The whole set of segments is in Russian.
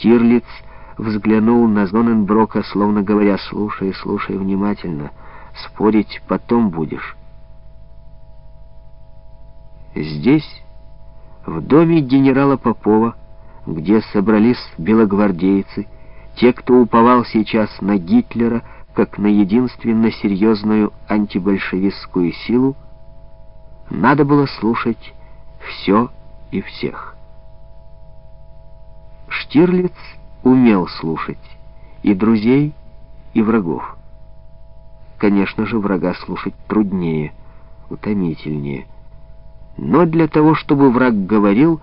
Штирлиц взглянул на Зоненброка, словно говоря, «Слушай, слушай внимательно, спорить потом будешь». Здесь, в доме генерала Попова, где собрались белогвардейцы, те, кто уповал сейчас на Гитлера, как на единственно серьезную антибольшевистскую силу, надо было слушать все и всех. Штирлиц умел слушать и друзей, и врагов. Конечно же, врага слушать труднее, утомительнее. Но для того, чтобы враг говорил,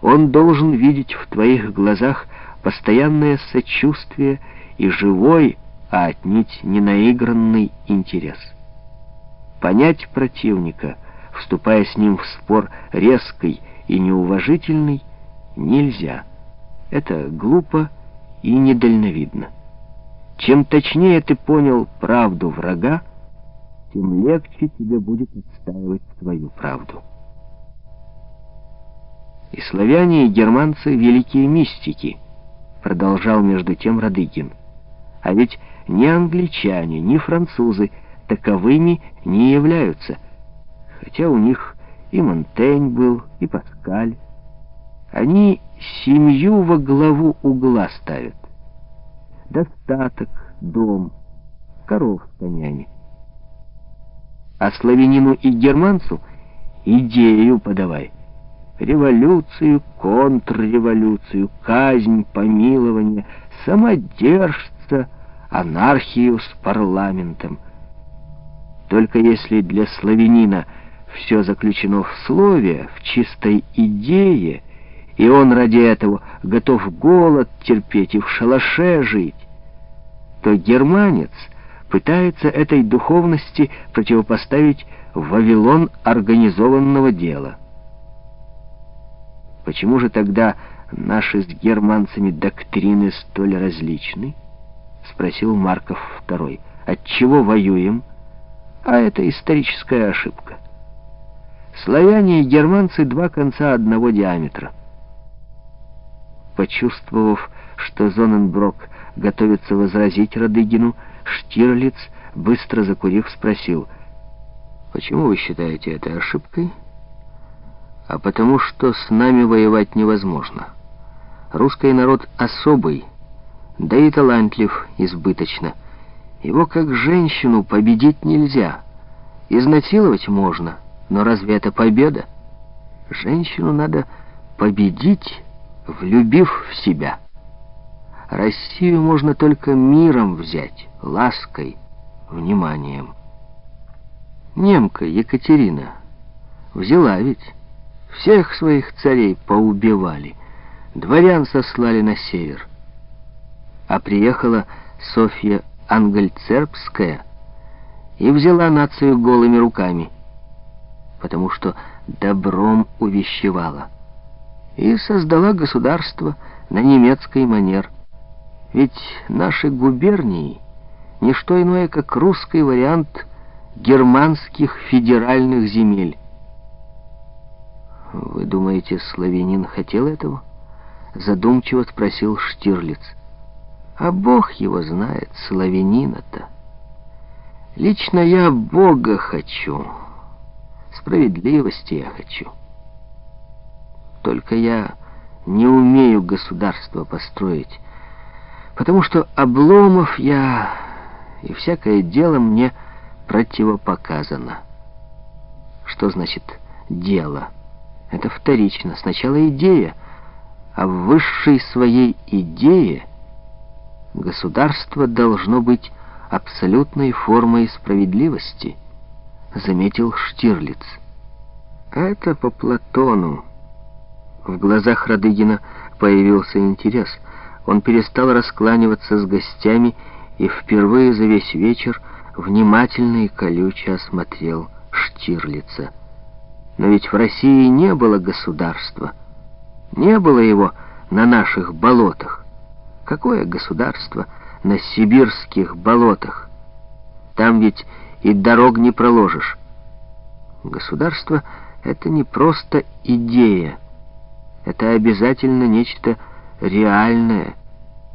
он должен видеть в твоих глазах постоянное сочувствие и живой, а отнюдь не наигранный интерес. Понять противника, вступая с ним в спор резкий и неуважительный, нельзя. Это глупо и недальновидно. Чем точнее ты понял правду врага, тем легче тебе будет отстаивать свою правду. И славяне, и германцы — великие мистики, продолжал между тем Радыгин. А ведь ни англичане, ни французы таковыми не являются, хотя у них и Монтень был, и Паскаль. Они семью во главу угла ставят. Достаток, дом, коров с конями. А славянину и германцу идею подавай. Революцию, контрреволюцию, казнь, помилование, самодержца, анархию с парламентом. Только если для славянина все заключено в слове, в чистой идее, и он ради этого готов голод терпеть и в шалаше жить, то германец пытается этой духовности противопоставить Вавилон организованного дела. Почему же тогда наши с германцами доктрины столь различны? Спросил Марков II. Отчего воюем? А это историческая ошибка. Славяне и германцы — два конца одного диаметра. Почувствовав, что Зоненброк готовится возразить Радыгину, Штирлиц, быстро закурив, спросил, «Почему вы считаете это ошибкой?» «А потому что с нами воевать невозможно. Русский народ особый, да и талантлив избыточно. Его как женщину победить нельзя. Изнасиловать можно, но разве это победа? Женщину надо победить, влюбив в себя». Россию можно только миром взять, лаской, вниманием. Немка Екатерина взяла ведь. Всех своих царей поубивали, дворян сослали на север. А приехала Софья Ангельцербская и взяла нацию голыми руками, потому что добром увещевала, и создала государство на немецкий манер – ведь наши губернии — не что иное, как русский вариант германских федеральных земель. «Вы думаете, славянин хотел этого?» — задумчиво спросил Штирлиц. «А Бог его знает, славянина-то. Лично я Бога хочу, справедливости я хочу. Только я не умею государство построить» потому что обломов я и всякое дело мне противопоказано. Что значит «дело»? Это вторично. Сначала идея, а в высшей своей идее государство должно быть абсолютной формой справедливости, заметил Штирлиц. Это по Платону. В глазах Радыгина появился интерес — он перестал раскланиваться с гостями и впервые за весь вечер внимательно и колюче осмотрел Штирлица. Но ведь в России не было государства. Не было его на наших болотах. Какое государство на сибирских болотах? Там ведь и дорог не проложишь. Государство — это не просто идея. Это обязательно нечто реальное,